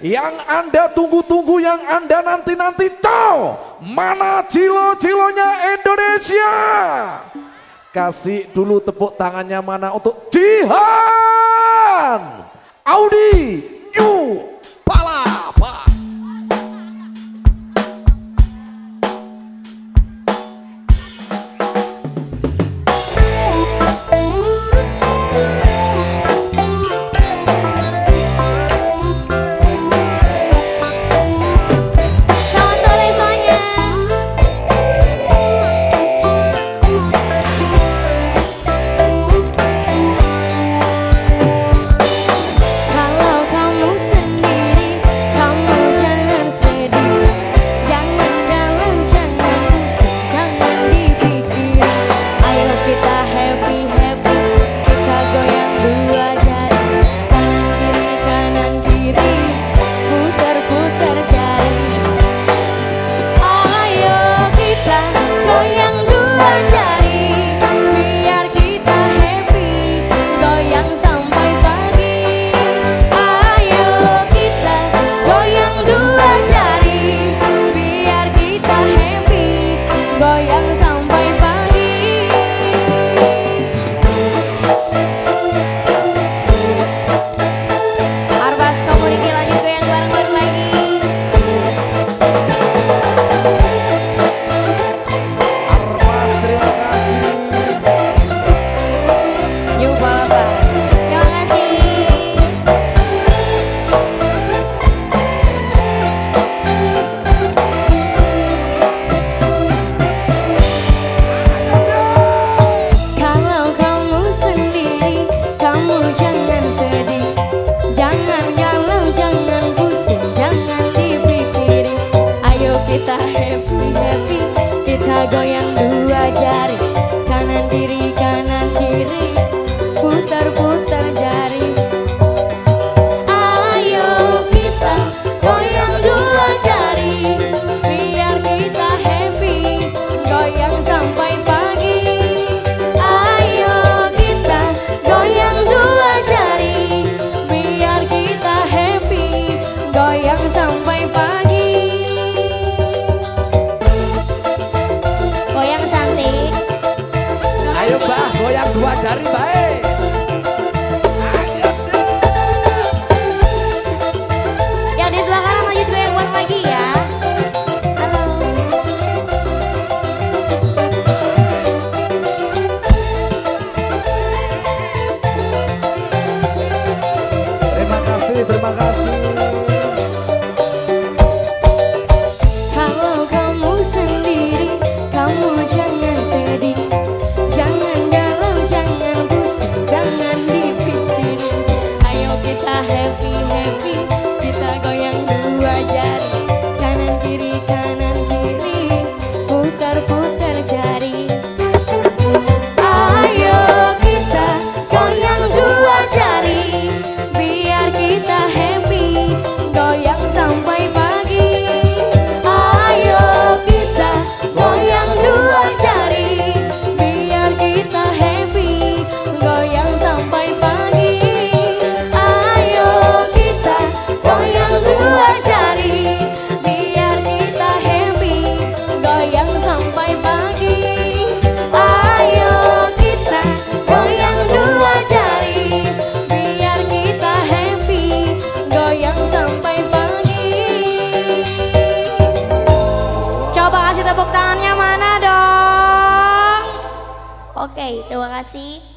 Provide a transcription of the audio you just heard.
yang Anda tunggu-tunggu, yang Anda nanti-nanti, cow. Mana cilo-cilonya Indonesia? Kasih dulu tepuk tangannya mana untuk Jihan Audi New tepuk Oke, terima kasih.